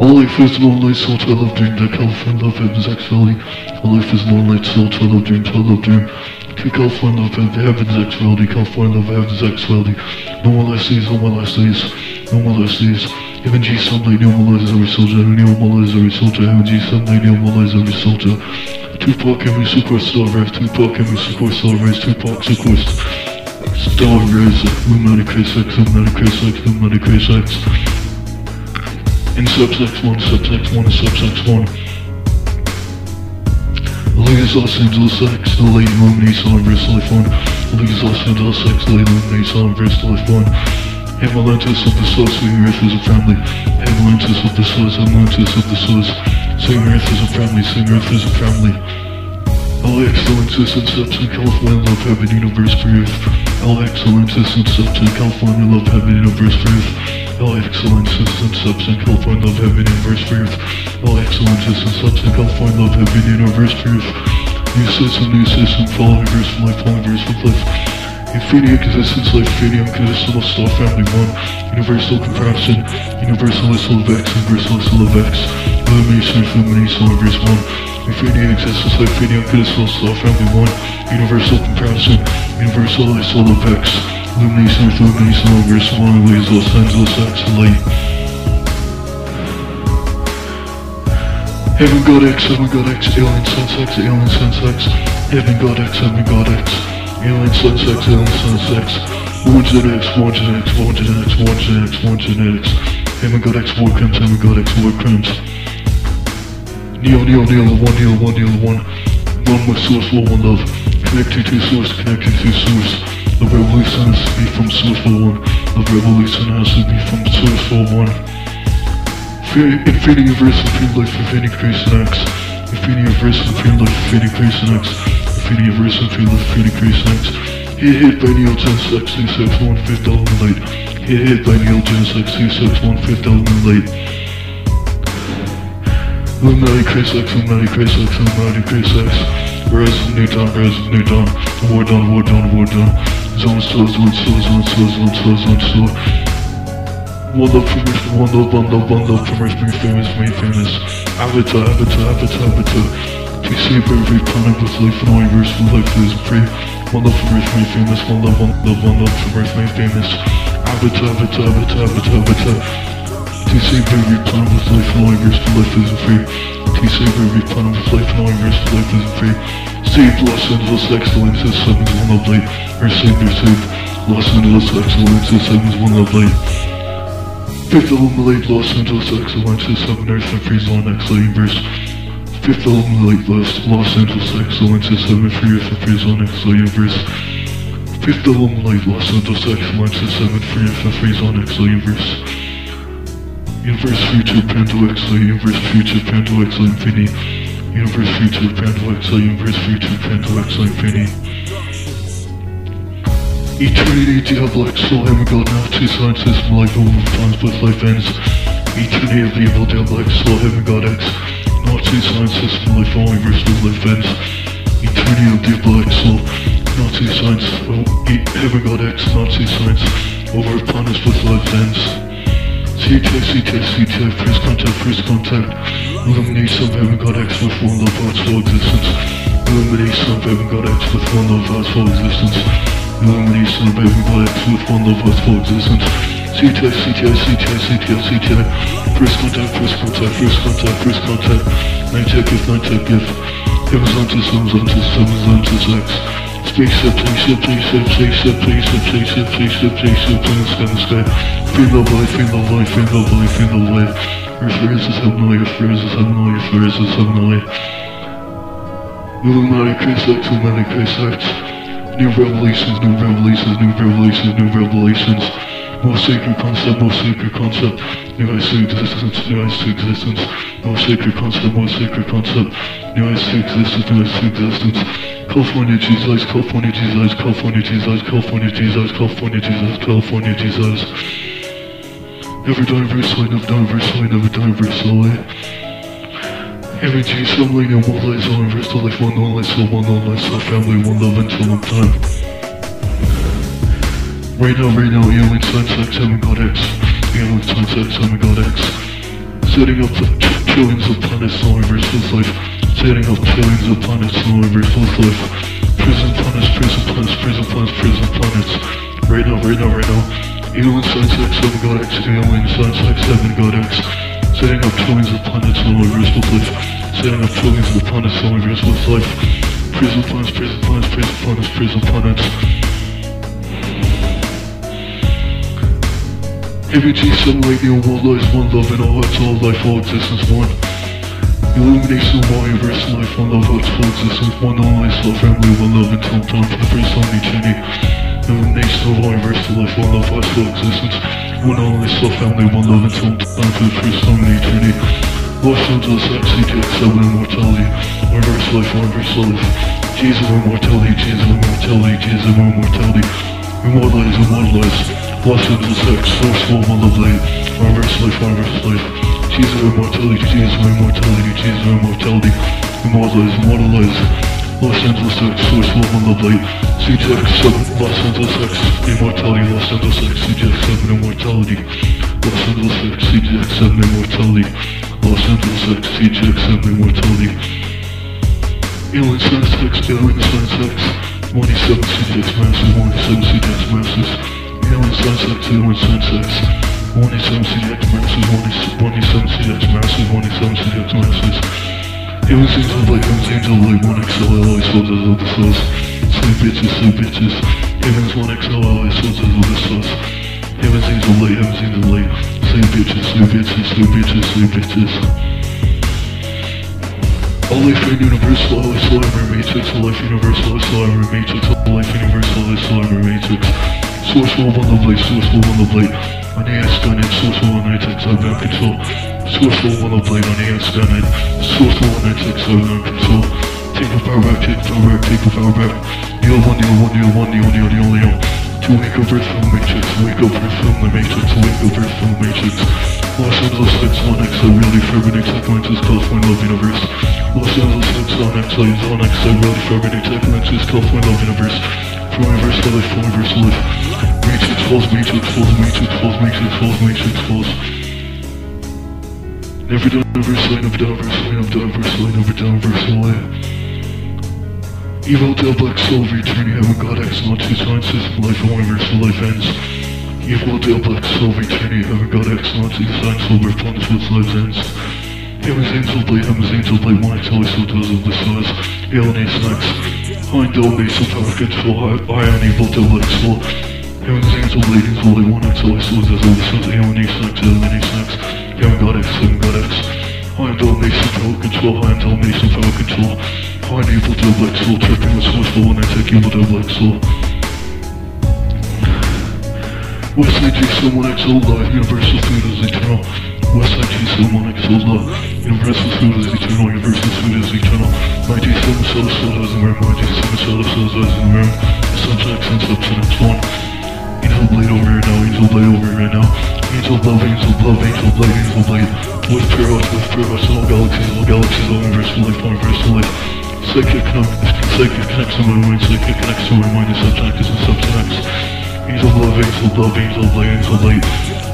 All life is one light soul to love dream, that California love heaven's actuality. All life is one light soul to love dream, to love dream. To California love heaven's actuality, California love heaven's actuality. No more less days, no more less days, no more less days. Heaven G sunlight, no more lies every soldier, no more lies every soldier. Heaven G sunlight, no more lies every soldier. Tupac and me superstar rise, Tupac and me superstar rise, Tupac superstar. Star Rise, Illuminati Craze X, Illuminati Craze X, Illuminati Craze X. In subsex 1, subsex 1, subsex 1. Ladies Los Angeles X, the late Illuminati Song Verse Life 1. Ladies Los Angeles X, the late Illuminati Song Verse Life 1. Avalanches of the source, swinging earth is a family. Avalanches of the source, avalanches of the source. Swinging earth is a family, swinging earth is a family. All excellence is in substance, California, love, heaven, universe, earth. All excellence is in substance, California, love, heaven, universe, earth. All excellence is in substance, California, love, heaven, universe, earth. All excellence is in substance, California, love, heaven, universe, earth. New system, new system, fall universe, from life, fall universe, with life. Infinity existence, life, infinity unconditional, star family, one. Universal comparison, universal of X, universal of X. Illumination, illumination, universe, one. Infinity existence, life, infinity unconditional, star family, one. Universal comparison, universal soul of X. Illumination, illumination, universe, one. Ways, Los Angeles, X, light. Heaven God X, Heaven God X, Alien Sense X, Alien Sense X, Heaven God X, Heaven God X, Alien Sense X, Alien Sense X, One Gen X, One Gen X, One Gen X, One Gen X, One Gen X, Heaven God X, War Crimes, Heaven God X, War Crimes. Neo, Neo, Neo, one, Neo, one, Neo, one, one with source, one, one love, connecting to source, connecting to source. The revolution has to be from source for one. The revolution has to be from source for one. Infinity Universe, Infinity Life, Infinity Creation X. Infinity Universe, Infinity Life, Infinity Creation X. Infinity Universe, Infinity Life, Infinity Creation X. Hit hit by Neo Gen 6, 2 1 fifth element light. Hit hit by Neo Gen 6, 2 1 fifth element light. Illuminati Craze X, Illuminati Craze X, Illuminati Craze X. Rise of New Dawn, Rise of New Dawn. War Dawn, War Dawn, War Dawn. Zone Soul, Zone Soul, Zone Soul, Zone Soul, Zone Soul. One love from Earth, one love, one love, one love from Earth, made famous, made famous. Avatar, Avatar, Avatar, Avatar. To save every planet with life and all universe with life is free. One love from Earth, made famous, one love, one love, one love from Earth, made famous. Avatar, Avatar, Avatar, Avatar, Avatar. To save every planet with life and all universe with life is free. To save every planet with life and all universe with life is free. Save Los Angeles excellence is seven's one love light. Or save your save Los Angeles excellence is seven's one love light. Fifth eliminate Los Angeles excellence is seven Earth and free zone X universe. Fifth eliminate Los, Los Angeles excellence is seven Earth and free zone X universe. Fifth eliminate Los Angeles excellence is seven Earth and free zone X universe. Universe future Pando X universe future Pando infinity. Universe future Pando X universe future Pando X infinity. Eternity, Diablo Soul, Hammer, God, now two signs, system, life, over times, but life ends. Eternity of Evil, Diablo Soul, Hammer, God X, now two signs, system, life, all universe, but life ends. Eternity of Diablo now two signs, oh, Heaven, God X, two signs, over upon but life ends. CTI, CTI, CTI, first contact, first contact. Illumination of Heaven, God X, with one love, heart's full existence. Illumination of Heaven, God X, with one love, heart's full existence. Illumination of every God X with one love of full existence. CTI, CTI, CTI, CTI, CTI. First contact, first contact, first contact, first contact. Night tech gift, night tech gift. Heavens unto heavens unto heavens unto sex. Spaceship, spaceship, spaceship, spaceship, spaceship, spaceship, spaceship, spaceship, in the sky, in the life, free love life, free love life, free love life. Raises heavenly, raises heavenly, raises heavenly. Illuminati Christ X, Illuminati Christ X. New revelations, new revelations, new revelations, new revelations. More sacred concept, more sacred concept. New eyes to existence, new eyes to existence. More sacred concept, more sacred concept. New eyes to existence, new eyes to existence. California Jesus, California Jesus, California Jesus, California Jesus, California Jesus, California Jesus. Never die verse line, never die verse line, never die verse. Every G, some lady, one life, all inverse, life, one non life, soul, one non life, soul, family, one love until one time. Right now, alien sign sex, heaven god X. Alien sign sex, heaven god X. Setting up trillions of planets, no universe with life. Setting up trillions of planets, no universe with life. Prison planets, prison planets, prison planets, prison planets. Right now, right now. Alien Science X7 God X, Alien Science X7 God X. Setting up trillions of planets, no universe with life. Setting up trillions of planets, no universe with life. Prison planets, prison planets, prison planets, prison planets. Every G7 radio, one life, one love, and all hearts, all life, all existence, one. Illumination of all universe, life, one love, hearts, all existence, one only soul, family, one love, until time for the first time eternity. Illumination of all universe, life, one love, hearts, all existence, one only soul, family, one love, until time for the first time in eternity. Los Angeles, XCTX7, immortality, universe, life, universe, life. Jesus of immortality, Jesus of immortality, Jesus of immortality. Immortalize, immortalize. Los Angeles X, source of one love light. Reverse life, reverse life. Jesus of immortality, Jesus of immortality, Jesus of immortality. Immortalize, immortalize. Los Angeles X, source of one love light. CJX 7, Los Angeles X, immortality, Los Angeles X, CJX 7, immortality. Los Angeles X, CJX 7, immortality. Los Angeles X, CJX 7, immortality. Alien Science X, Alien Science X. 27 CJX Masters, 27 CJX Masters. Alien Science X, Alien Science X. 27 CJX Masters, 27 CJX Masters, 27 CJX Masters. Alien Angels of Light, Heaven's Angel of Light, 1XL, always soldiers of the source. Slave bitches, slave bitches. Heaven's 1XL, always soldiers of the source. Heaven's Angel of Light, Heaven's Angel of Light. Slave bitches, slave bitches, slave bitches, slave bitches. All life in universal, all life solar matrix, all life universal, all solar matrix, all life universal, all solar matrix. Source will one of light, source will one of light. On AS Skynet, source will one night X, I've got control. Source will one of light on AS Skynet. Source will one night X, I've got control. Take the power back, take the power back, take the power back. Neo one, neo one, neo one, neo, neo, neo, neo. To wake up Earth from the Matrix, wake up Earth from the Matrix, wake up Earth from the Matrix. Los Angeles X1 X, I really fervent Lenses, California Love Universe. Los Angeles X1 X, I Zone X, I really fervent Lenses, California Love Universe. Universe Life, Universe Life. Matrix falls, Matrix falls, Matrix falls, Matrix falls, Matrix falls. Never universe done universe light, never done universe light, never done universe light. Evil Del Black Soul of Eternity, Heaven God X, not two signs, system, life, and universal life ends. Evil Del Black Soul of Eternity, Heaven God X, not two signs, silver plunge with life ends. Heaven's Angel Blade, Heaven's Angel Blade, one always so does of the stars. Alien Ace X, Hind Del Mason, Power Control, Ion Evil Del Black Soul. Heaven's Angel Blade, Angel Blade, one X, always does of the stars. Alien Ace X, Alien Ace X, Heaven God X, Heaven God X. Hind Del Mason, Power Control, Hind Del Mason, Power Control. Find evil Del Black Soul, tripping with sourceful when I take evil Del Black Soul. Westside G One XL Live, Universal Food is eternal. Westside G One XL Live, Universal Food is eternal, Universal Food is eternal. My G7 Soul Soul has the room, my G7 Soul Soul has the room. Subject and Substance 1. Angel Blade over here now, Angel Blade over here now. Angel Love, Angel Love, Angel Blade, Angel Blade. With hearts, with hearts, all galaxies, all galaxies, all universal life, all universal life. Psychic connect, psychic connects to my mind, psychic connects to my mind, and subject is and subjects. Angel love, angel love, angel light, angel light.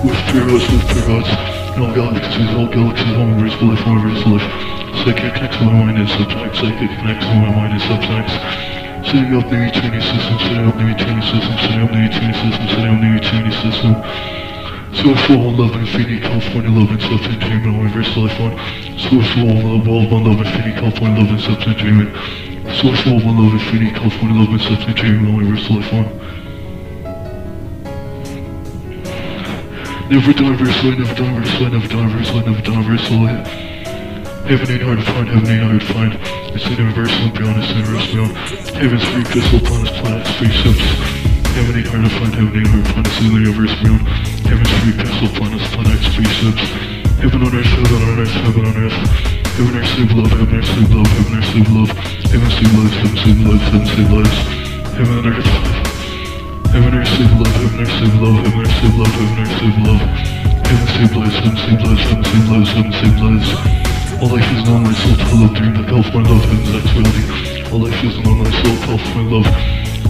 With hearts, with pure all galaxies, all galaxies, all universal life, all universal life. Psychic connects to my mind and subjects, psychic connects to my mind and subjects. Setting up the eternity system, setting up the eternity system, setting up the eternity system, setting up the eternity system. Sourceful one love infinity, California love and substance dreaming, universal life one. Sourceful one love, all one love infinity, California love and substance dreaming. Sourceful one love infinity, California love and substance dreaming, universal life one. Never die verse light, never die verse light, never die verse light, never die verse light. Heaven ain't hard to find, heaven ain't hard to find. It's universal and beyond, it's the universe beyond. Heaven's free crystal planets, planets, spaceships. Heaven ain't hard to find, heaven ain't hard to find, it's the universe beyond. Heaven's free crystal planets, planets, spaceships. Heaven on earth, heaven on earth, heaven on earth. Heaven earth, save love, heaven earth, save love, heaven earth, save love. Heaven save lives, heaven save lives, heaven save lives. Heaven on earth immersive love, immersive love, immersive love, immersive love. MC Blaze, MC Blaze, MC Blaze, MC Blaze. All life is known myself, hello, dream that health, my love, and that's reality. All life is known myself, health, my love.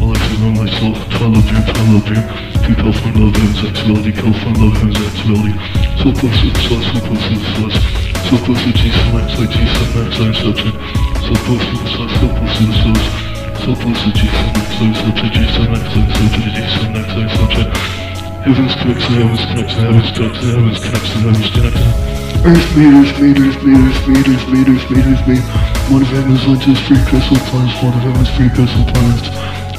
All life is known myself, hello, dream, hello, dream. Deep health, my love, and that's reality. Health, my love, and that's reality. So close to the source, so close to the source. So close to Jesus, I'm outside Jesus, I'm outside substance. So close to the source, so close to the source. So close to G7 X, inception, G7 X, inception, G7 X, inception. Heaven's connection, heaven's connection, heaven's connection, heaven's connection, heaven's connection. Earth meters, meters, meters, meters, meters, meters, meters. One of heaven's lunches, free crystal planets, one of heaven's free crystal planets.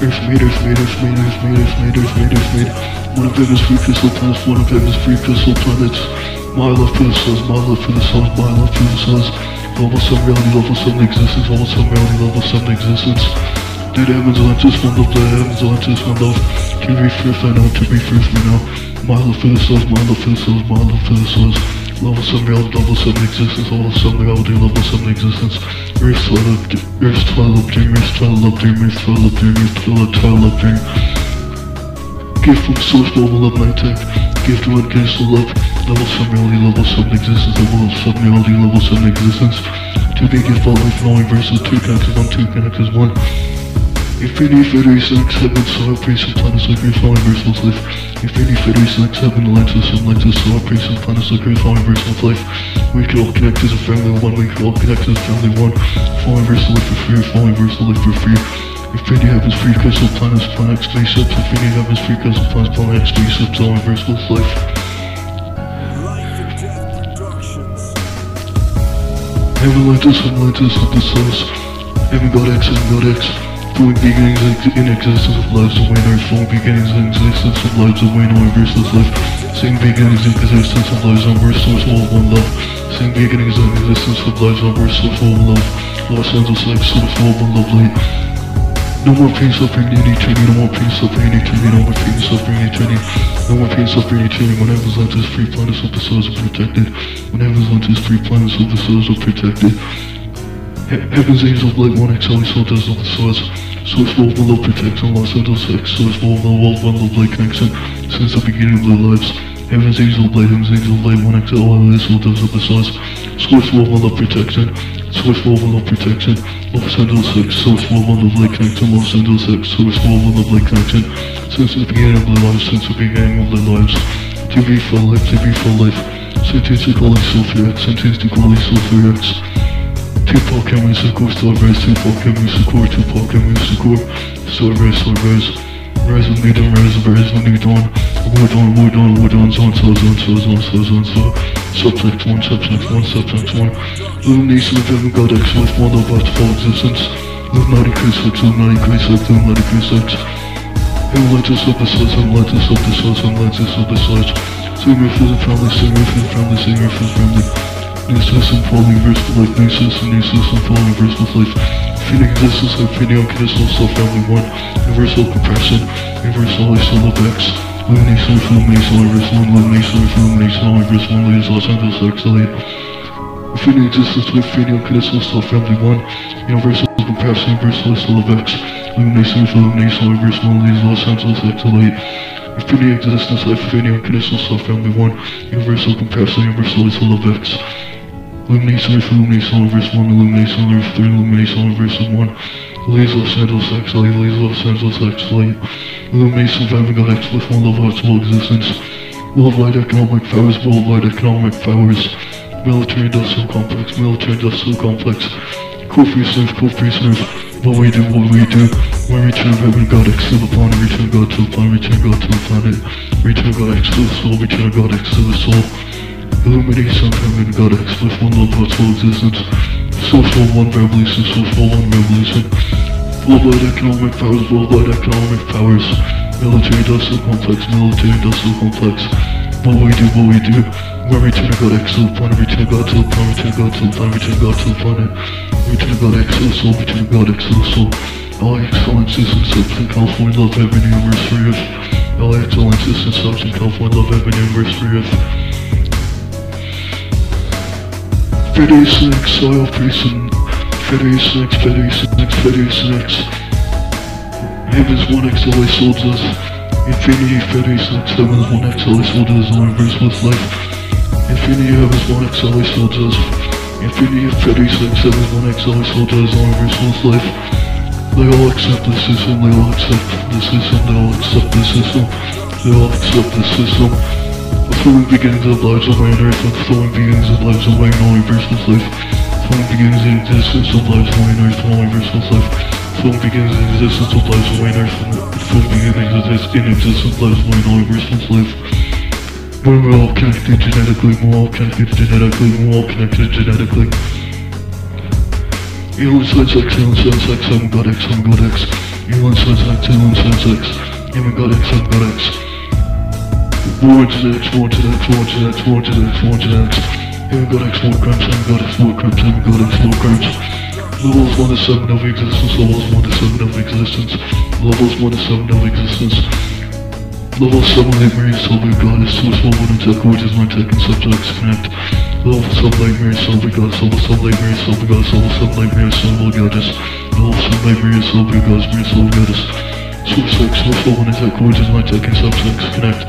Earth meters, meters, meters, meters, meters, meters, meters. One of heaven's free crystal planets, one of heaven's free crystal planets. My love for the stars, my love for the stars, my love for the stars. Level 7 reality, level 7 existence, level 7 reality, level 7 existence. Die Devils on to spend off, the heavens on to spend off. To be first, I know, to be first, we know. love of the souls. My love mile the souls. Level 7 reality, level 7 existence, level 7 reality, level 7 existence. Earth's 12 up, Earth's 12 up dream, Earth's 12 up dream, Earth's 12 up dream, Earth's 12 up, 12 up dream. Gift from source, level up, night tech. Gift to unconditional love. Level 7 reality, level 7 existence, level 7 reality, level 7 existence. To be gift all life knowing versus 2 connects 1, 2 connects 1. Infinity Federation X Heaven, Solar Priest and Planets like Earth, all universals life. Infinity Federation X Heaven, Atlantis, Atlantis, Solar Priest and Planets like Earth, all universals life. We can all connect as a family one, we can all connect as a family one. Fall universal life for free, fall universal life for free. Infinity Heavens, free crystal planets, planet X spaceships. Infinity Heavens, free crystal planets, planet X spaceships, all universals life. Life and Death Productions. Heaven Atlantis, Atlantis, the source. Heaven God X, Heaven God X. Flowing beginnings in existence of lives of Wayne Earth. Beginnings in existence of lives of Wayne Universal's life. Same beginnings in existence of lives on Earth, source all one love. Same beginnings in existence of lives on Earth, source all one love. Los Angeles life, source all one love light. No more pain, suffering, in eternity. No more pain, suffering, in eternity. No more pain, suffering, in eternity. No more pain, suffering, in eternity. When heaven's light is free, planets of the souls are protected. When heaven's light is free, planets of the souls are protected. He- Heaven's angel of light, one always soul does of the source. Source world, one love protection, Los Angeles X. Source world, one world, one love light connection. Since the beginning of their lives. Heaven's angel light, heaven's angel light, one X, always soul does of the source. Source one love protection. Source one love protection. Los Angeles X. Source one love light connection. Los Angeles X. Source one love light connection. Since the beginning of their lives, since the beginning of their lives. TV for life, TV for life. Sentence to call Sulfur X, sentence to call Sulfur X. Two Tupac can we score, still res, Tupac can we two Tupac can we score, still res, still res. Res when they done, res, res need to done. War done, war done, war done, zone, slow, zone, slow, zone, slow, zone, slow. Subtext one, subtext one, subtext one. Illumination of heaven, God, X, with one of us, full existence. Illuminati crucifix, Illuminati crucifix, Illuminati crucifix. And let us up a slice, and let us up a slice, and let us up a slice. Sing your food and family, sing your food and family, sing your food and family. Nasus and falling verse for life, Nasus and Nasus and falling verse with life. Feeding existence like feeding on conditional self-family one, universal compression, universal lifestyle of X. Illumination of illumination, universal. 1, illumination of illumination, Los Angeles, Exhalate. Feeding existence like feeding on conditional self-family one, universal compression, universal lifestyle of X. Illumination illumination, Iris 1, Los Angeles, Exhalate. Infinity existence, life, infinity, unconditional self, family one, universal comparison, universal is love X. Illumination, earth, illumination, universe one, illumination, earth, three, illumination, universe one. Leaves Los Angeles X, light, leaves Los Angeles X, light. Illumination of God X, with one love, heart's full existence. Worldwide economic powers, worldwide economic powers. Military industrial complex, military industrial complex. Co-free serve, co-free serve. What we do, what we do. When return of heaven, God X to the planet, return God to the planet, return God to the planet. Return God X to the soul, return God X to the soul. Of heaven, God X with one love, heart's full existence. Social one revolution, social one revolution. Worldwide economic powers, worldwide economic powers. Military industrial complex, military industrial complex. What we do, what we do. When return God X to the planet, return God to the planet, return God to the planet, return God to the planet. Return God X to the soul, return God X to the soul. All excellences and subs in California, love heaven, universe, earth. All excellences and subs in California, love heaven, universe, earth. Federation X, Soil Prison. Federation X, Federation X, Federation X. Heaven's one X always holds us. Infinity Federation X, Heaven's one X always holds us. Universe with life. Infinity Heaven's one X always holds us. Infinity Federation X, Heaven's one X always holds us. Universe with life. They all accept the system, they all accept the system, they all accept the system, they all accept the system. The slowing begins of lives of wonders, the slowing begins of lives of wine, only versus life. Slowing begins in existence of lives of wine, earth, only versus life. Slowing begins in existence of lives of wine, earth, slowing begins in existence of lives of wine, only versus life. When we're all connected genetically, we're all connected genetically, we're all connected genetically. Alien Science X, Alien Science X, I'm God X, I'm God X. Alien Science X, Alien Science X, I'm God X, I'm God X. War to the X, war to the X, war to the X, war to the X, war to the X. I'm God X, war crimes, I'm God X, war crimes, I'm God X, war crimes. Levels 1 to 7 of existence, levels 1 to 7 of existence, levels 1 to 7 of existence. Level 7 Light Mary Silver Goddess, Source 1 1 Attack, which is my tech and subjects connect. Level 7 Light Mary Silver Goddess, Level 7 Light Mary Silver Goddess, Level 7 Light Mary Silver Goddess, Level 7 Light Mary Silver Goddess, Mary Silver Goddess. Sub-6, source level 1 coordinates, 9 attack sub-6, connect.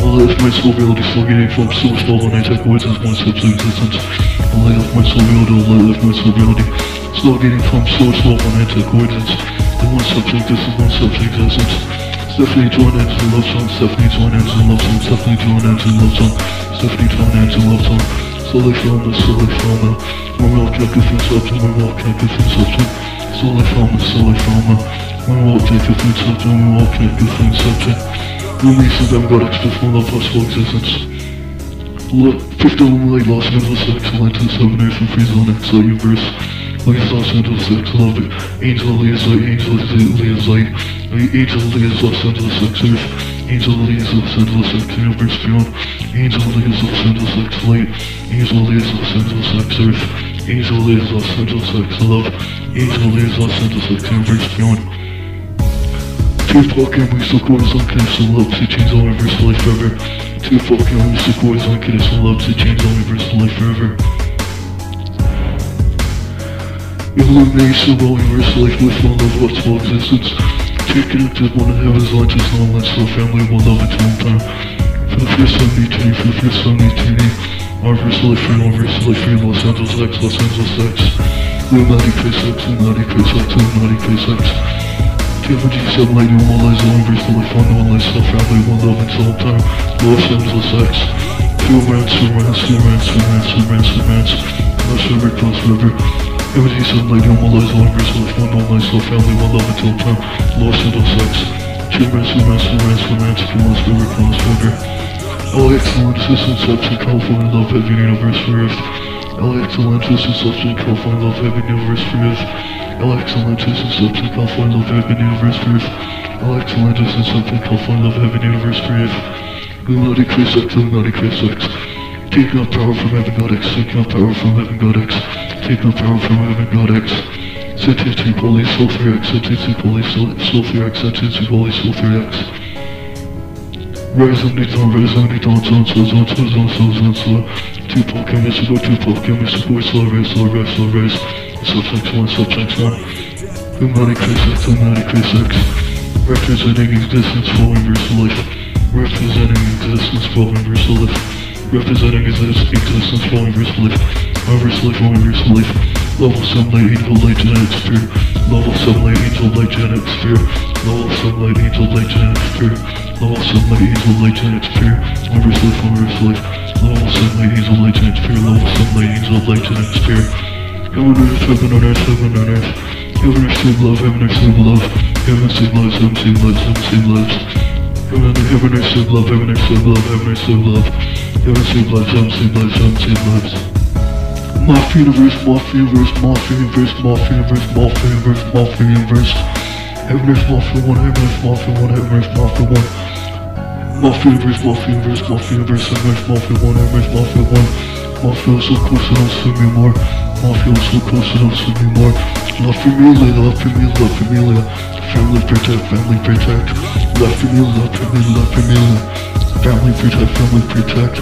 All left my soul reality still getting from source level 1 coordinates, 1 sub-6 existence. All left my soul reality, all getting from source level 1 coordinates. The 1 sub-6 distance, 1 sub-6 existence. Stephanie John ends in love song, Stephanie John ends in love song, Stephanie John ends in love song, Stephanie John ends in love song. Slowly found us, slowly found. More check this and substance, more check this and substance. Slowly found us, slowly found everything subject, I'm walking everything subject. Releasing them products with one of our soul existence. Look, fifth element like Los Angeles 6, Lantern 7, Earth and Freeze on X, Universe. Like Los Angeles 6, love it. Angel Leaves Light, Angel Leaves Light. Angel Leaves Los Angeles 6, Earth. Angel Leaves Los Angeles 6, Universe Beyond. Angel Leaves Los Angeles 6, Light. Angel Leaves Los Angeles 6, Earth. Angel Leaves Los Angeles 6, love. Angel Leaves Los Angeles 6, Universe Beyond. Tupac and we still chorus on connection love to change all universal life forever. Tupac and we still chorus on connection love to change all universal life forever. Illumination of all universal life with one love what's all existence. Two connected, one in heaven's light, just one light, so family, one love until all time. For the first time eternity, for the first time eternity. Our verse life free, our verse life free, Los Angeles X, Los Angeles X. Illuminati Chris X, Illuminati Chris X, Illuminati Chris X. Timothy, some lady, one lies all over fully fun, one lies self family, one love until soul time, Los Angeles sex. Two rounds, two rounds, two rounds, two rounds, two rounds, two rounds, Cross River, Cross River. Timothy, some lady, one lies all over fully fun, one lies self family, one love until soul time, Los Angeles sex. Two rounds, two rounds, two rounds, two rounds, Cross River, Cross River. LAX launch this inception, California love, heavy universe for Earth. LAX launch this inception, California love, heavy universe for Earth. LA excellent system substance California love heaven universe for earth. LA excellent system substance California love heaven universe for earth. Illuminati Chris X, Illuminati Chris X. Taking up power from heaven God X, taking up power from heaven God X, taking up power from heaven God X. Sentence Holy Soul 3X, Sentence Holy Soul 3X, Sentence Holy Soul 3X. Rise on the dawn, rise on the dawn, zone, zone, zone, zone, zone, zone, zone, zone. Mr. Go, Tupac, and Mr. Go, slow, rise, slow, rise, slow, rise. Subject 1, subject 1. Illuminati Chris X, Illuminati Chris X. Representing existence for universal life. Representing existence for universal life. Representing exist- existence for universal life. Universal life, universal life. Level 7 light angel light genetic sphere. Level 7 light angel light genetic sphere. Level 7 light angel light genetic sphere. Level 7 light angel light genetic sphere. Universal life, universal life. Level 7 light angel light genetic sphere. Level 7 light angel light genetic sphere. Heaven on earth, heaven on earth, heaven on earth. Heaven earth, save love, heaven earth, save love. Heaven save lives, heaven save lives, heaven save lives. Heaven on heaven earth, save love, heaven earth, save love, heaven earth, save love. Heaven save lives, heaven save lives, heaven save lives. Mafia universe, mafia universe, mafia universe, mafia universe, mafia universe, mafia universe. Heaven earth, mafia one, heaven earth, mafia one, heaven earth, mafia one. Mafia universe, mafia universe, mafia universe, heaven earth, mafia one, heaven earth, mafia one. Mafia so close, don't see me more. Mafia so close, don't see me more. Love familia, love familia, love familia. Family protect, family protect. Love familia, love familia, love familia. Family protect, family protect.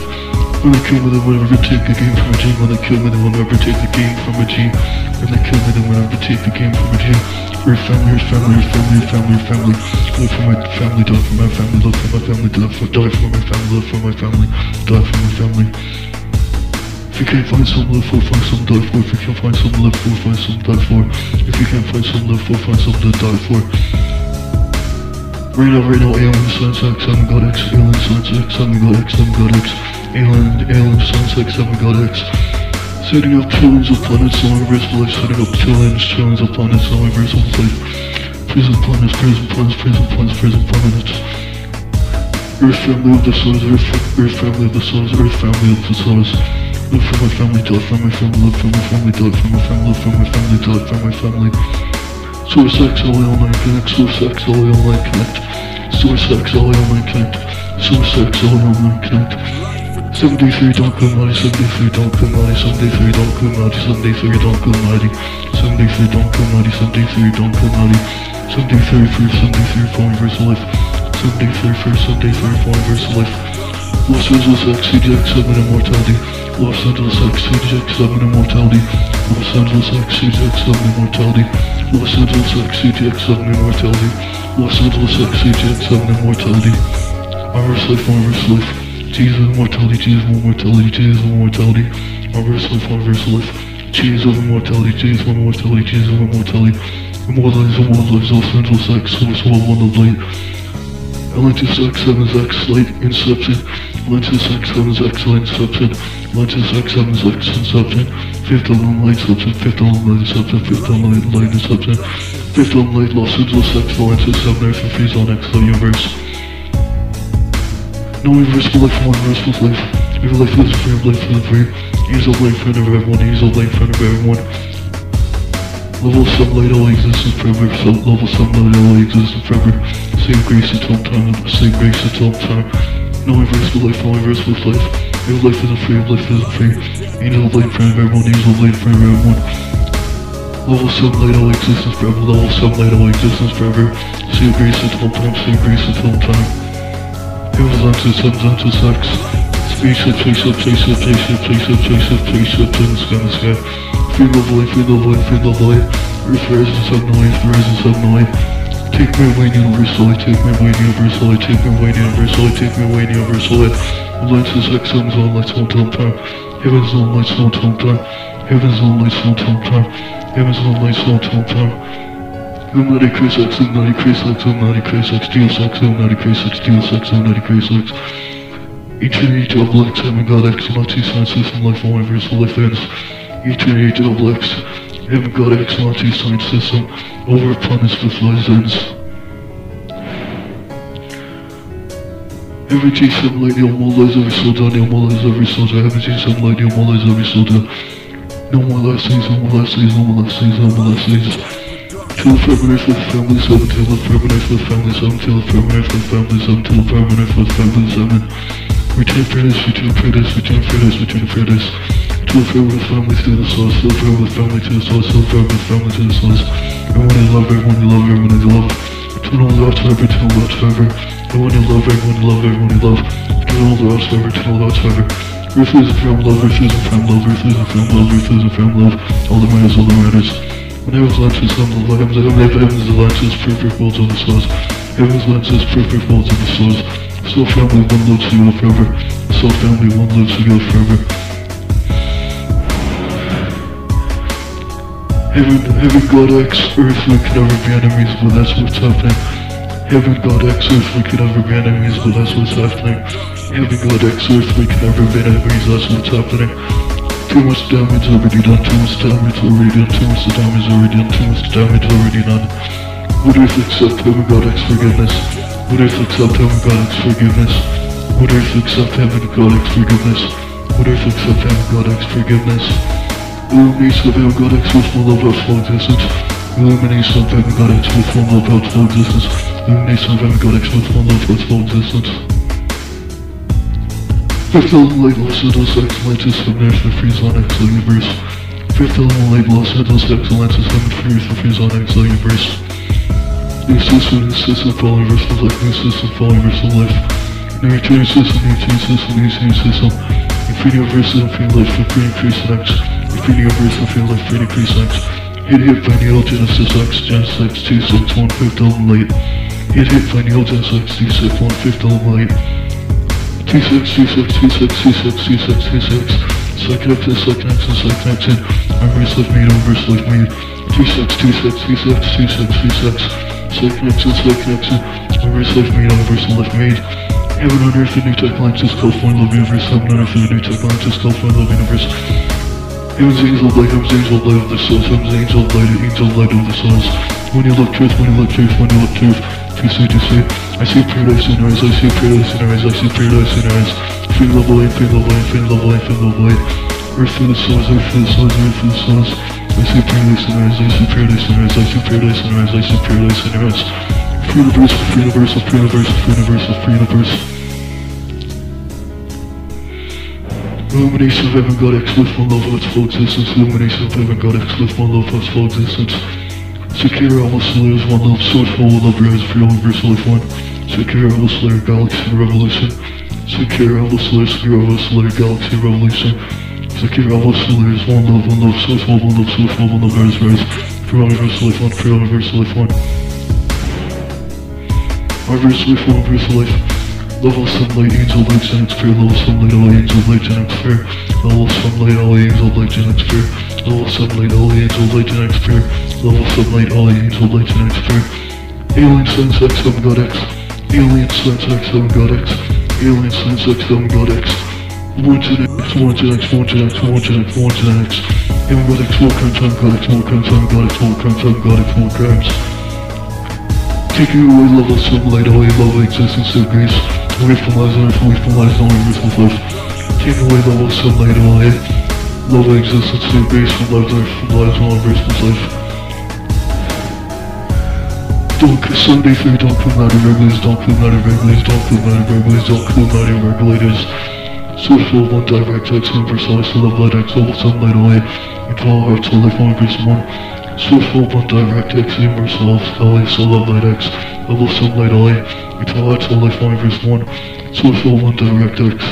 When they kill me, they will never take a game from a G. When they kill me, they will never take the game from a G. When they kill me, they will never take the game from a G. Earth family, earth family, earth family, earth family, earth family. Live for my family, die for my family, live for my family, die for, die for my family, live for my family, die for my family. You can't find some live for, find some die for. If you can't find some live for, find some die for. If you can't find some live for, find some to die for. Right now, right now, alien science X, god X, alien science X, seven god X, god X, alien, alien science X, god X. Setting up trillions of planets on universe of life, setting up trillions, trillions of planets on universe of life. Prison planets, prison planets, prison planets, prison planets. Earth family of the stars, Earth, Earth family of the stars, Earth family of the stars. Live for my family, die for my family, live for my family, die for my family, live for my family, die for my family. Source X, LA online connect, Source X, LA online connect. Source X, LA online connect. Source X, LA online connect. 73 don't come mighty, 73 don't come mighty, 73 don't come mighty, 73 don't come mighty, 73 don't come mighty, 73 don't come mighty, 73 first, 73 for universal life, 73 first, 73 for universal life. Los Angeles X, CDX 7 immortality, Los Angeles X, CDX 7 immortality, Los Angeles X, CDX 7 immortality, Los Angeles X, CDX 7 immortality, Los Angeles X, CDX 7 immortality. Reverse life, reverse life. Jesus immortality, Jesus immortality, Jesus immortality. Reverse life, reverse life. Jesus immortality, Jesus immortality, Jesus immortality. Immortalize, immortalize, Los Angeles X, source world one of light. Atlantis X, 7's X, light, inception. Atlantis X, 7's X, light, inception. Atlantis X, 7's X, inception. Fifth element, light, inception. Fifth element, light, inception. Fifth element, light, light inception. Fifth element, light, Los Angeles X, Atlantis, 7 Earth, and Freeze on X, universe. No reversible life, one reversible life. Every life is free, life is free. Use of life in front of everyone, use of life in front of everyone. Level some all existence forever, so level some all existence forever. Same grace until time, same grace until time. No reversible life, no reversible life. Every life isn't free, life isn't free. Angel of light in everyone, angel of light in everyone. Level some all existence forever, level some all existence forever. Same grace until time, same grace until time. Here's on to some on to sex. Spaceship, spaceship, spaceship, spaceship, spaceship, spaceship, spaceship, in the sky, in the sky. Free love light, free love light, free love light. Earth rises up noise, rises. Take me away, universal light, take me away, universal light, take me away, universal light, take me away, universal light. Atlantis X, heaven's on lights, on time time. Heaven's on lights, on time time. Heaven's on lights, on time time. Heaven's on lights, on time time. Illuminati Chris X, Illuminati Chris X, Illuminati Chris X, Deus X, Illuminati Chris X, Deus X, Illuminati Chris X. Eternity double X, Heaven God X, Nazi Science System, Life One, Universal Life Ends. Eternity double X, Heaven God X, Nazi Science System, over with lies ends. Every G7 light, the lies every soldier, the lies every soldier, every G7 light, the lies every soldier. No more last things, no more last things, no more last things, no more last things. To the permanent with family seven, to the permanent with family seven, to the permanent with family seven, to the permanent with family seven. Return fairness, return fairness, return fairness, return fairness. To the permanent family to the source, to the permanent family to the source, to the permanent family to the source. Everyone you love, everyone you love, everyone you love. Turn all the hearts forever, turn all the hearts forever. Everyone you love, everyone you love, everyone you love. Turn all the hearts forever, turn all the hearts forever. Earth is a firm love, Earth is a firm love, Earth is a firm love, Earth is a firm love. All the matters, all the matters. When heaven's lenses come the heavens, heaven, heaven's lenses, perfect worlds on the stars. Heaven's lenses, perfect worlds on the stars. Soul family, one lives together forever. Soul family, one lives together forever. Heaven, heaven, God X, Earth, we can never be enemies, but that's what's happening. Heaven, God X, Earth, we can never be enemies, but that's what's happening. Heaven, God X, Earth, we can never be enemies, that's what's happening. Too much damage already done, too much damage already done, too much damage already done, too much damage already done. Would Earth accept Heaven, God X forgiveness? Would Earth accept Heaven, God X forgiveness? Would Earth accept Heaven, God X forgiveness? Would Earth accept Heaven, God X forgiveness? Illumination of Heaven, God X with full love out full existence. Illumination of Heaven, God X with full love out full existence. Illumination of Heaven, God X with full love out full existence. Fifth element Angeles X, Atlantis, Heaven, Earth, and Freeze on the universe. Fifth element Angeles X, Atlantis, Heaven, Earth, and Freeze on the universe. New system, new system, fall universal life, new system, fall universal life. New return system, new change system, new change system. Infinity universe, infinity life, infinity increase in X video verse feels like Freddy Precincts. Hit hit by Neil Genesis X, Genesis X 2 6 1 5th Elm Light. Hit hit by Neil Genesis X 2 6 1 5th Elm Light. 2 6 2 6 2 6 2 6 2 6 2 6 Second X and second next, and second X and I'm verse made, I'm verse left made. 2 6 2 6 2 6 2 6 2 6 Second exit, second exit. Reverse left main, reverse left main. Heaven on earth, the new tech line, just California, love universe. Heaven on earth, the new tech line, just California, love universe. Heaven's angel of light, heaven's angel light of the souls, heaven's angel light, angel light of the souls. When you look truth, when you look truth, when you look truth, to see, to see. I see paradise in eyes, I see paradise in eyes, I see paradise in eyes. Feel love light, feel love light, feel love light, feel love light. Earth for the souls, earth for the souls, earth for the souls. I see paradise in eyes, I see paradise in eyes, I see paradise in eyes, I see paradise in eyes. Free universe, free universe, free universe, free universe, free universe. Illumination of heaven, God with one love, its full existence. Illumination of heaven, God with one love, its full existence. Secure almost layers, one love, source, full love, rise, free, universal life, one. Secure almost layer, galaxy, revolution. Secure almost layers, secure almost layer, galaxy, revolution. Secure almost layers, one love, one love, source, one love, source, one love, rise, rise. Free, universal life, one, free, universal life, one. Universal life, one, universal life. Levels from light, angel legs and expert. Levels from light, all angel legs and expert. Levels from light, all angel legs and expert. Levels from light, all angel legs and expert. Levels from light, all angel legs and expert. Alien sense X, I'm God X. Alien sense X, I'm God X. Alien sense X, I'm God X. Wanted X, wanted X, wanted X, wanted X, wanted X. Alien God X, more crimes, I'm God X, more crimes, X, more crimes, X, more. Taking away level sunlight, all you love existence of grace. Reformalize, reformalize, only reformalize. Take away the whole sunlight in life. Love existence, new base from life, life from lives, and all Christmas life. Don't Sunday through don't feel not irregulars, don't feel not irregulars, don't come out of irregulars, don't come out of irregulators. Social one direct X universal, I still love light X, all sunlight away. It's all hearts, all life, all Christmas one. Swift full but direct, Universal myself, I so love light X love some light I, until I till I find verse 1. Swift full but direct X,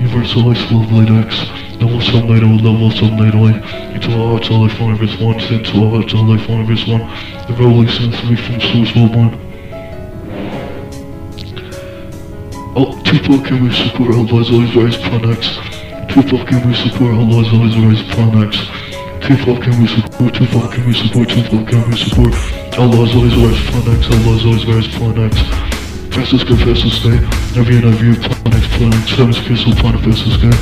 universal I so love light X love some light I, love some light I, until I till I find verse 1, since I till I find verse 1, the revelation 3 from Source 1. Oh, Tupac can we support Allah's always rise upon X. Tupac can we support Allah's always rise upon X. Too far can we support, too far can we support, too far can we support Allah's always wears phonics, Allah's always wears phonics Festus can Festus stay, every interview phonics, phonics Seven's crystal planet Festus guy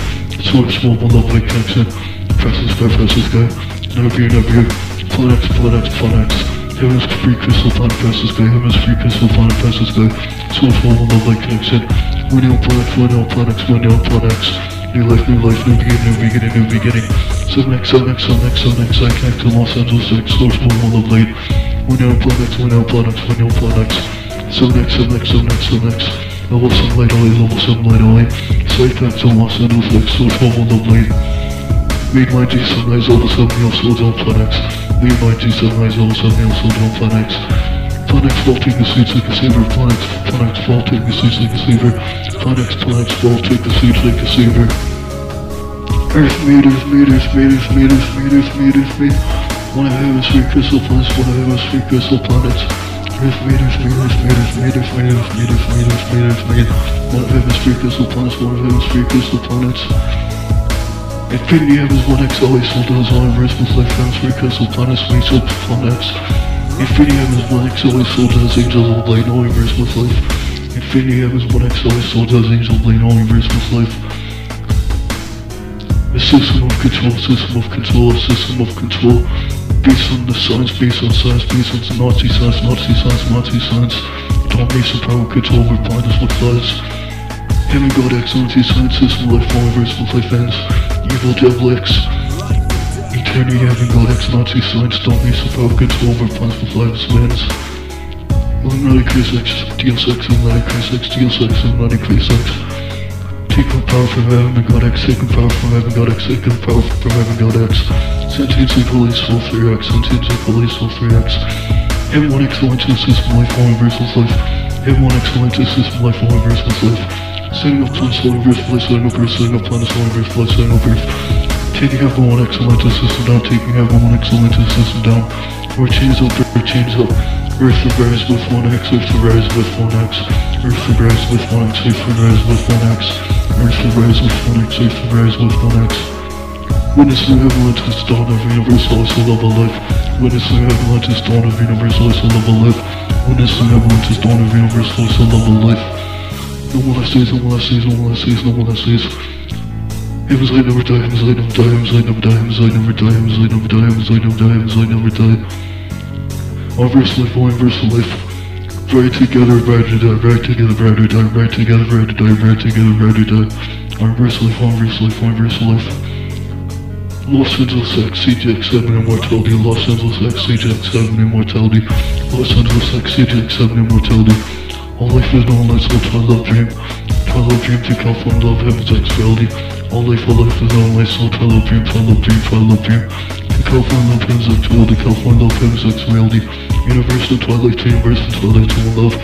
Sort of small one love like Texan Festus guy, Festus guy Interview, interview Phonics, phonics, phonics Heaven's free crystal planet Festus guy, Heaven's free crystal planet Festus guy Sort of small one love like Texan Money on phonics, money on phonics, money on phonics New life, new life, new beginning, new beginning, new beginning. 7x, 7x, 7x, 7x, I connect to Los Angeles, X, source, one, one, love, late. We know planets, we know planets, we know planets. 7x, 7x, 7x, 7x. Level 7 light only, level 7 light only. Site back to Los Angeles, X, source, one, one, love, late. Read my G7 eyes, all the 7 meals, all the planets. Leave my G7 eyes, all the 7 meals, all the planets. Planex fall take the seats like a saver. Planex, Planex fall take the seats like a saver. Planex, Planex fall take the seats like a saver. Earth meters, meters, meters, meters, meters, meters, meters. One three crystal planets, one three crystal planets. Earth meters, meters, meters, meters, meters, meters, meters, meters, meters. One three crystal planets, one three crystal planets. Infinity Heavens 1x always sold all inverse with life three crystal planets, mates up planets. Infinity Heavens 1x always sold as angels of light, all inverse with life. Infinity Heavens 1x always sold as angels light, all inverse with life. A system of control, system of control, system of control. Based on the science, based on science, based on Nazi science, Nazi science, Nazi science. Domination, power, control, over blindness with lies. Heaven, God, X, Nazi science, system, life, all inverse with life ends. Evil devil X. Eternity, heaven, God, X, Nazi science, domination, power, control, over blindness with lies wins. Illuminati, Chris X, Deus X, Illuminati, Chris X, Deus X, Illuminati, Chris X. Taking power from heaven and God X, taking power from heaven, God X, take taking power from heaven, God X. Sentience and police, full 3X, sentience and police, full 3X. Heaven 1X, Atlantis, system, life, all universal life. Heaven 1X, Atlantis, system, life, all universal life. Setting up planets, all universal life, setting up Earth, setting up planets, all universal life, setting up Earth. Taking Heaven 1X, Atlantis, system down, taking Heaven 1X, Atlantis, system down. Or chains up, or chains up. Earth to rise with 1X, Earth to rise with 1X. Earth to rise with 1X, Earth to rise with 1X. Earth to rise with 1X, Earth to rise with 1X. Witness the Atlantis dawn of universal ice love of life. Witness the Atlantis dawn of universal ice love of life. Witness the Atlantis dawn of universal ice love of life. No more essays, no more essays, no more essays, no more essays. Light never die, light never die, light never die, light never die, light never die, light never die, heaven's light die. Our verse life, our verse life. Right together, right to die, right together, right to die, right together, right to die, right together, right to die. Our verse life, our verse life, our verse life. Los Angeles X, CJX7 Immortality, Los Angeles X, CJX7 Immortality, Los Angeles X, CJX7 Immortality. All life is no light, so try love dream. Love dream to California love, heaven's X reality. All all life is no light, so try love dream, try love dream, try love dream. To California reality, California reality. Universe and twilight universe and twilight to one love.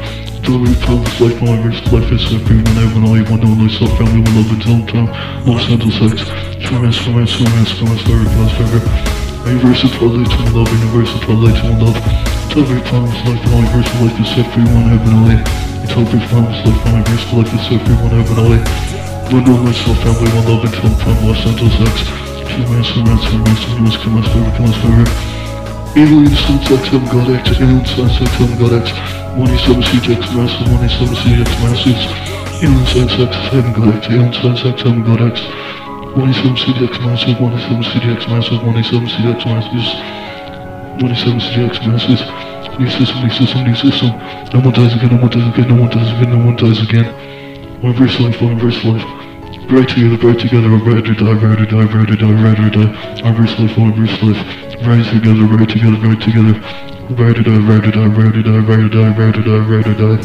Story promise life, my verse, life is everyone, everyone, all you want, know myself, family, one love until time. Los Angeles X. Romance, romance, romance, romance, forever, romance, forever. Universe of twilight to one love, universe of twilight to one love. Every promise life, my verse, life is everyone, heavenly. It's every promise life, my verse, life is everyone, heavenly. One know myself, family, one love until time. Los Angeles X. Romance, romance, romance, romance, romance, forever, romance, forever. Alien Sunset Tim God X, Alien Sunset Tim God X, 187 CJX Masters, 187 CJX Masters, Alien Sunset Tim God X, Alien Sunset Tim God X, 187 CJX Masters, 187 CJX Masters, 187 CJX Masters, 187 CJX Masters, new system, new system, new system, no one dies again, no one dies again, no one dies again, no one dies again, one verse life, one verse life. Right together, right together, right to die, right to die, right to die, right to die. Verse life, our verse life. Right together, right together, right together. Right to die, right to die, right to die, right to die, right to die, right to die.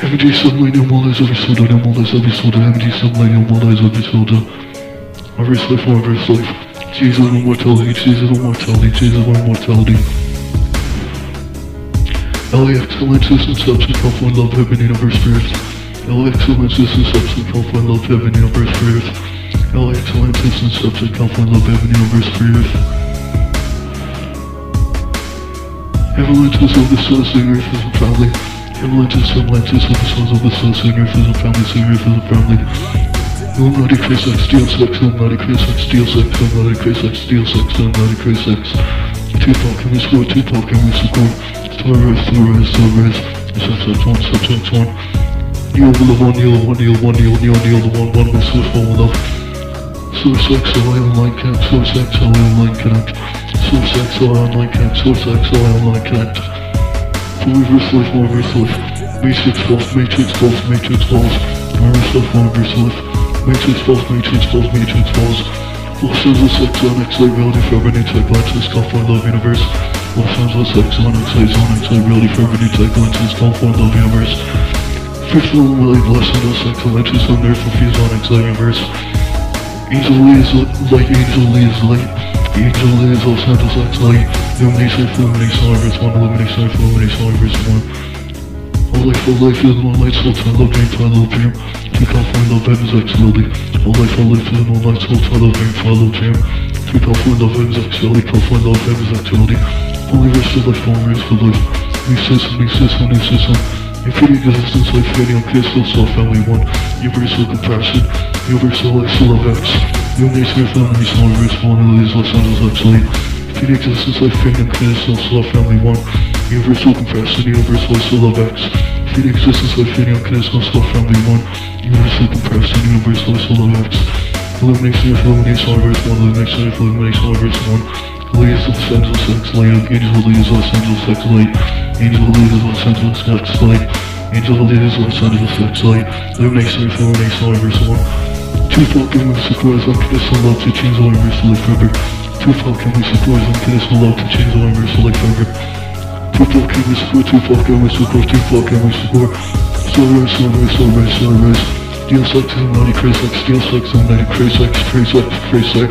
MG sunlight, no more lies, every soda, no more lies, every soda. MG sunlight, no more lies, every soda. Our verse life, our verse life. Jesus, immortality, Jesus, immortality, Jesus, immortality. LA excellence is in substance, health, one love, heaven, universe, spirit. LA excellence is in substance, one love, heaven, universe, spirit. LA excellence is in substance, one love, heaven, universe, spirit. Avalanches of the soul, sing earth is a family. Avalanches, avalanches of the souls of the soul, sing earth is a family, sing earth is a family. Illuminati Chris X, Steel Sex, Illuminati Chris X, Steel Sex, Illuminati Chris X, Steel Sex, Illuminati Chris X. Tupac, can we score? Tupac, can we score? Star Rise, Star Rise, Star Rise. Subsex 1, Subsex 1. Kneel the one, kneel the one, kneel one, kneel, kneel, kneel the one, one with Swift, one with love. Source X, OI online connect, Source X, OI online connect. Source X, OI online connect, Source X, OI online connect. Full reverse life, one reverse life. Matrix false, Matrix false, Matrix false. Reverse life, one reverse life. Matrix false, Matrix false, Matrix false. Los Angeles X on X light reality forever new tech lenses, California love universe. Los Angeles X on X light on X light reality forever new tech lenses, California love universe. Fifth level light, Los Angeles X lenses on Earth fuse on X light universe. Angel is light, Angel is light. Angel is Los Angeles X light. Illumination, illumination, universe one, illumination, illumination, universe one. All life, all life is one light, soul, time, love, dream, time, love, dream. Two California love, heaven's X reality. All life, all life is one light, soul, time, love, dream, time, love, dream. Two California love, heaven's X reality. California love, heaven's X reality. Only rest for life, only rest for life. New system, new system, new system. Infinite existence, life, fading on soul, family, one. Universal comparison. Universal soul of X. Illumination, earth, illumination, universe, one, Louise, Los Angeles, light. Infinite existence, life, fading on soul, family, one. Universal comparison, universal soul of X. Infinite existence, life, fading on soul, family, one. Universal comparison, universal soul of X. Illumination, earth, illumination, universe, one. Illumination, earth, illumination, universe, one. Louise, Los Angeles, X light. Angel, Louise, Los Angeles, X light. Angel Louise, Los Angeles, X light. Angel Louise, Los Angeles, X light. Illumination, earth, illumination, universe, one. Two fucking we surprise unconditional love to change the universe to live forever. Two fucking we surprise unconditional love to change the universe to live forever. Two fucking we support, two fucking we support, two fucking we support. Sunrise, sunrise, sunrise, sunrise. Steel sex, Illuminati, crazy sex, steel sex, Illuminati, crazy sex, crazy sex, crazy sex.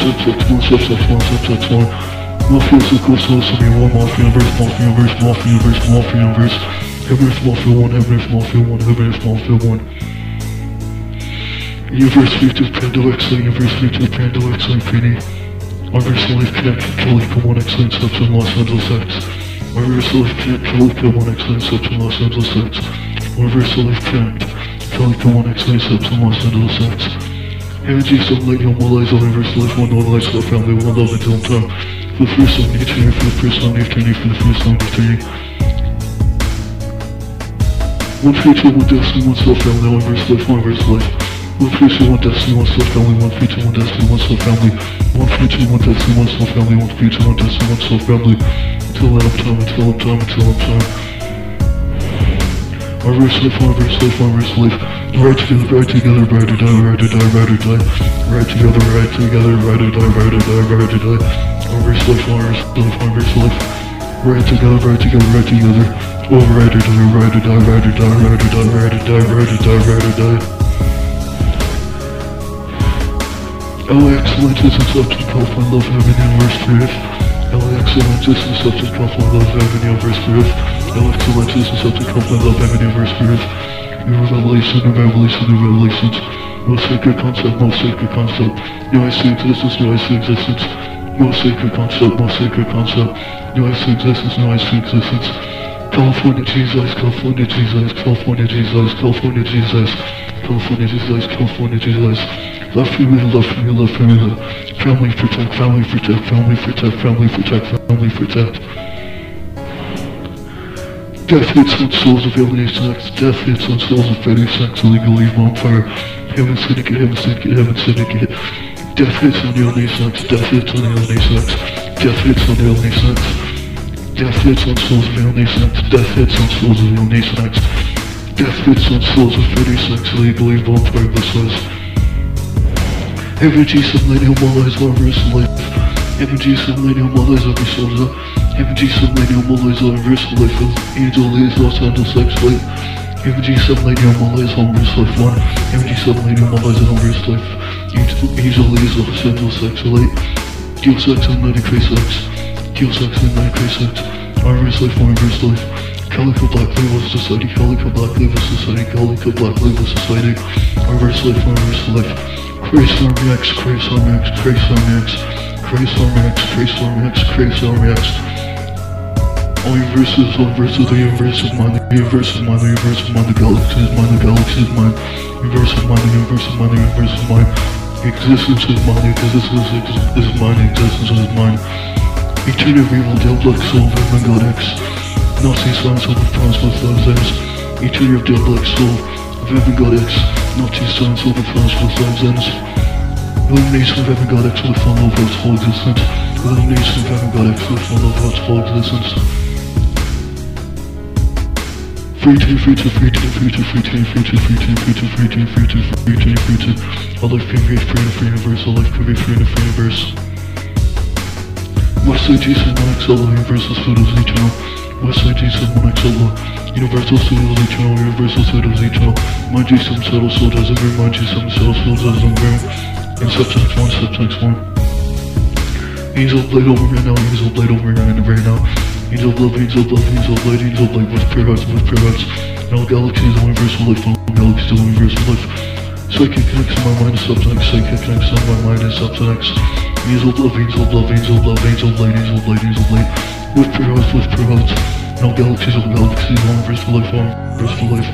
Subsex one, subsex one, subsex one. Mafia circle slow, so me one Mafia verse, Mafia verse, Mafia verse, Mafia verse Heaven's Mafia 1, Heaven's Mafia 1, Heaven's Mafia 1 Universe features Pando Excellent, Universe features Pando Excellent, Penny Universe Life Connection, Calico 1 Excellent, Subs in Los Angeles X Universe Life Connect, Calico 1 Excellent, Subs in Los Angeles X Universe Life Connect, Calico 1 Excellent, Subs in Los Angeles X Energy, some lady on my life, Universe Life 1, one life, so family, one love until time. For the first time, eternity, for the first time, eternity, for the first time, eternity. One future, one destiny, one self, family, one verse, life, one verse, life. One future, one destiny, one self, family, one future, one destiny, one self, family. One future, one destiny, one self, family, one future, one destiny, one self, family. Until of time, until of time, until of time. Our verse life, our verse life, our verse life. Ride together, ride together, ride or die, ride or die, ride or die. Ride together, ride together, ride or die, ride or die, ride or die. Reverse left, reverse left, reverse left. Ride to God, right to God, right to other. Or die, ride or die, ride or die, ride or die, ride or die, ride or die, ride or die. LAX lenses and substance profile love avenue verse fifth. LAX lenses and substance profile love avenue verse fifth. LAX lenses and substance profile love avenue verse fifth. New revelation, new revelation, new revelations. No sacred concept, no sacred concept. New I see existence, new I see existence. Most sacred concept, most sacred concept. See existence, new I see existence. California Jesus, California Jesus, California Jesus, California Jesus, California Jesus, California Jesus. Love for me, love for me, love for me. Family protect, family protect, family protect, family protect, family protect. Death hits on souls of alien sex. Death hits on souls of petty sex. Illegally on fire. Heaven syndicate, heaven syndicate, heaven syndicate. Death hits on the only sucks, death hits on the only sucks, death hits on the only sucks, death hits on souls of the only sucks, death hits on souls of the only sucks, death hits on souls of 30 sucks, legally born purposeless. Energy sublineal molars lovers life. Energy sublineal molars of the soldier. Energy sublineal molars of verse life of angel is Los Angeles sex life. Energy sublineal molars on verse life one. Energy sublineal molars on verse life. Angel is Los Angeles sex life. Deal sex and night sex. Deal sex and night sex. Our life, our life. Calico Black Label Society, Calico Black Label Society, Calico Black Label Society. Our life, our life. Crazy Army X, Crazy Army X, Crazy Army X, Crazy Army X, Crazy Army X, Crazy Army X. All universes, all verses, the universe is mine, the universe is mine, the universe is mine, the galaxy is mine, the galaxy is mine, universe is mine, the universe is mine, the universe is mine. Existence is mine, existence is, mine, existence is mine. Eternal evil, deal black soul, Venom God X. Nazi science over France with those ends. Eternal deal black soul, Venom God X. Nazi science over France with those ends. Illumination of Venom God X with fun over its whole existence. Illumination of Venom God X with fun over its whole existence. Free to, free to, free to, free to, free to, free to. All life can be free in free universe. All life can be free in free universe. Westside Jesus, one XL, Universal Studios Eternal. Westside Jesus, one XL, Universal Studios Eternal, Universal Studios Eternal. You, some subtle soul doesn't mind you, some subtle soul doesn't bring. In subtext 1, subtext 1. Angel blade over right now, angel blade over right now. Angel love, angel love, angel light, angel light with prayer hearts, with prayer hearts. And all galaxies, all universal life, all galaxies, all universal life. Psychic connects my mind to subtext, psychic connects on my mind to subtext. Angel love, angel love, angel love, angel light, angel light, angel light. With prayer with prayer hearts. And all galaxies, all galaxies, all universal life, all universal life.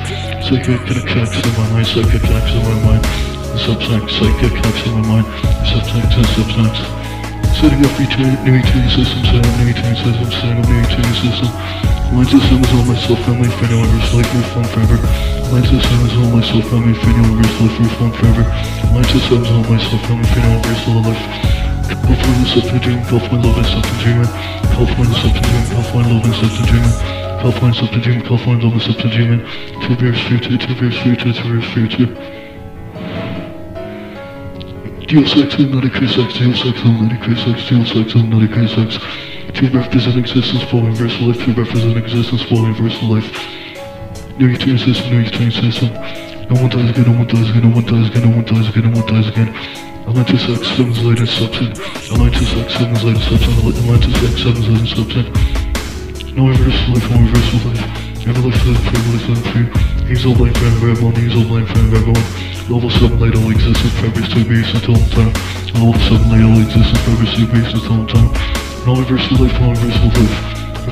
Psychic connects in my mind, psychic connects in my mind. Subtext, psychic connects in my mind. Subtext subtext. Setting up return, new returning system, setting up new returning system, setting up new returning system. Line system is all myself, family, friend, universe, life, roof, fun forever. Line system is all myself, family, friend, universe, life, roof, fun forever. Line system is all myself, family, friend, universe, life. California dreaming, California love something dreaming. California dreaming, California love something dreaming. California dreaming, California love something dreaming. Two bears, future, two bears, future, two bears, future. Deal sex, lunatic sex, deal sex, lunatic sex, deal sex, lunatic sex. Two represent existence, full universal life, two represent existence, full universal life. New return system, new return system. No one dies again, no one dies again, no one dies again, no one dies again, no one dies again. Atlantis X, seven's and substance. Atlantis X, seven's and substance. Atlantis X, seven's and substance. No universal life, no universal life. Never looks left, never looks left here. He's all blame for everyone, he's all blame for everyone. Level 7 all exist in Fabrics 2 base until time. Level 7 all exist in Fabrics 2 base until time. Now we verse life, now we life.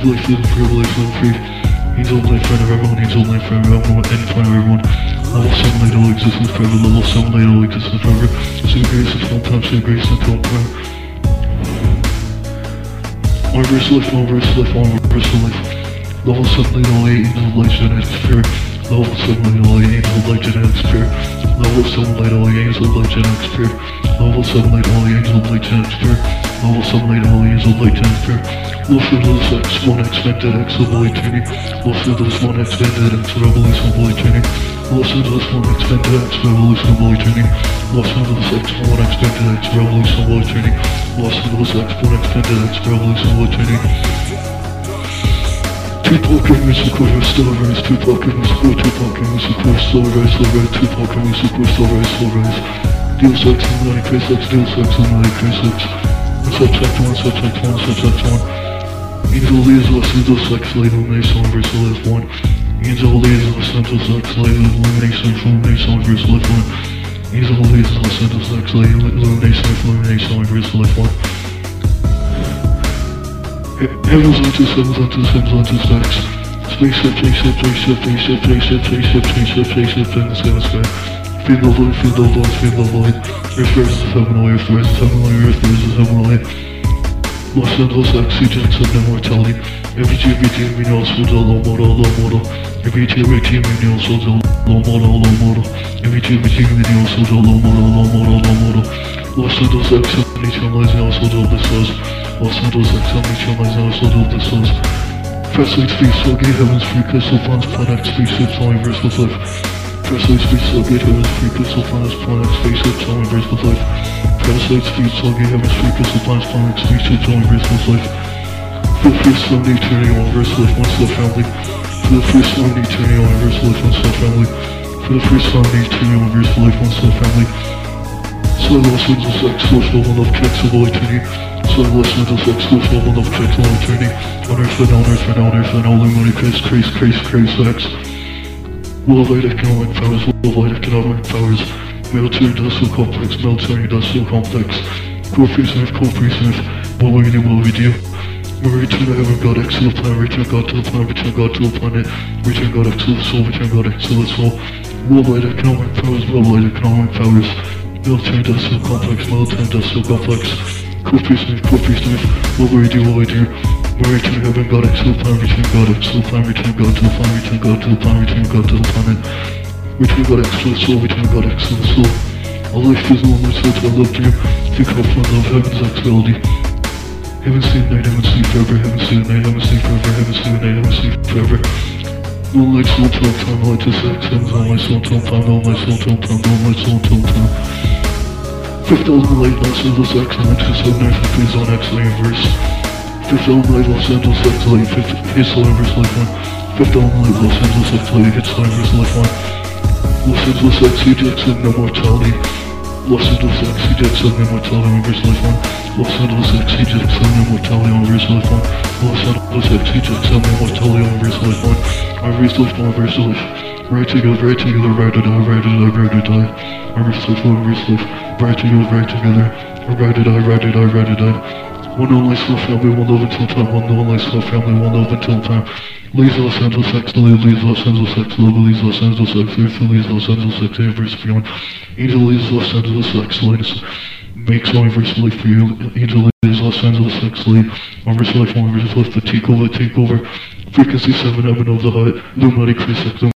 Every life living for every life living free. He's all blame for everyone, he's all blame for everyone, and for everyone. Level 7 later exists in forever, level 7 later exists in forever. Say grace until time, say grace until time. One verse life, one verse life, one verse life. Level 7 light all 8, angel light genetic spirit. Level 7 light all 8, angel light genetic spirit. Level 7 light all 8, angel light genetic spirit. Level 7 light all 8, angel light genetic spirit. Level 7 light all 8, angel light genetic spirit. Los Angeles X, 1 expanded X, level 18. Los Angeles 1 expanded X, revolution, level 18. Los Angeles 1 expanded X, revolution, 18. Los Angeles X, 1 expanded X, revolution, 18. Los Angeles X, 1 expanded X, revolution, 18. Tupac and music core still rise, Tupac and music core, Tupac and music core still rise, still rise, Tupac and music core still rise, still rise. Deal sex money, crazy sex, deal sex money, crazy sex. Subject one, subject one, subject one. Angel leaves Los Angeles sex, light illumination, verse life one. Angel leaves Los Angeles sex, light illumination, illumination, verse life one. Angel leaves Los Angeles sex, light illumination, illumination, verse life one. Heavens onto heavens onto heavens onto stacks. Spaceship, spaceship, spaceship, spaceship, spaceship, spaceship, spaceship, spaceship, in the sky, in the sky. Feel the void, feel the void, feel the void. Earth versus heaven, earth versus heaven, earth versus heaven, Los Angeles X, CGX of immortality. Every G, every team, we know, soldier, low model, low model. Every G, every team, we know, soldier, low model, low model. Every G, every team, we know, soldier, low model, low model, low model. Of the soldier of the source. First space, Stargate, heavens, free crystal, planet, spaceships, all universe with life. First space, Stargate, heavens, free crystal, planet, spaceships, all universe with life. First light space, Stargate, heavens, free crystal, planets, planet, spaceships, all universe with life. For the first time, the eternity, all universe life, one self family. For the first time, the eternity, all universe life, one self family. For the first time, the eternity, all universe life, one self family. So I lost Angeles X, source level of checks of all eternity. So I lost Angeles X, source level of checks of all eternity. On earth and on earth and on earth all illuminati craze, craze, craze, craze, X. Worldwide economic powers, worldwide economic powers. Military industrial complex, military industrial complex. Core prisoner, core prisoner. What we do, what we do? We return to heaven, God X the planet, return God to the planet, return God to the planet, return God X the soul, return God X to the soul. Worldwide economic powers, worldwide economic powers. Military industrial complex, military industrial complex. Core prisoner, core prisoner. What we do, what we do? We return to heaven, God X the planet, return God X the planet, return God to the planet, return God to the planet, return God to the planet. God X to the soul, God X to the soul. All life is one, my soul I love you. Think of my love, heaven's X melody. Heaven sleep night, heaven sleep forever, heaven sleep night, heaven sleep forever, heaven sleep night, heaven sleep forever. All light soul till time, light to sex, heaven's all my soul till time, all my soul till time, all my soul till time. Fifth element light, Los Angeles X, light to seven earth, and phase on X, universe. Fifth element light, Los Angeles X, light, fifth, the universe, life one. Fifth element light, Los Angeles X, light, hits universe, life one. Angeles X, CJX, and immortality. Angeles X, CJX, and immortality, universe, life. Los Angeles X, CJX, and immortality, universe, life. Los Angeles X, CJX, and immortality, universe, life one. Universe, life one, universe, life. Right together, right together, right to die, right to die, right to die. Universe, life, universe, life. Right together, right together. Right to die, right to die, right to die. One only soul family, one love until time, one only soul family, one love until time. Leaves Los Angeles X, leaves Los Angeles X, love leaves Los Angeles X, earth leaves Los Angeles X, universe beyond. Angel leaves Los Angeles X, Linus makes all universe life for you. Angel leaves Los Angeles X, lead. Universe life, universe life, the takeover, takeover. Frequency 7, heaven of the heart, Illuminati, Chris X,